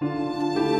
Música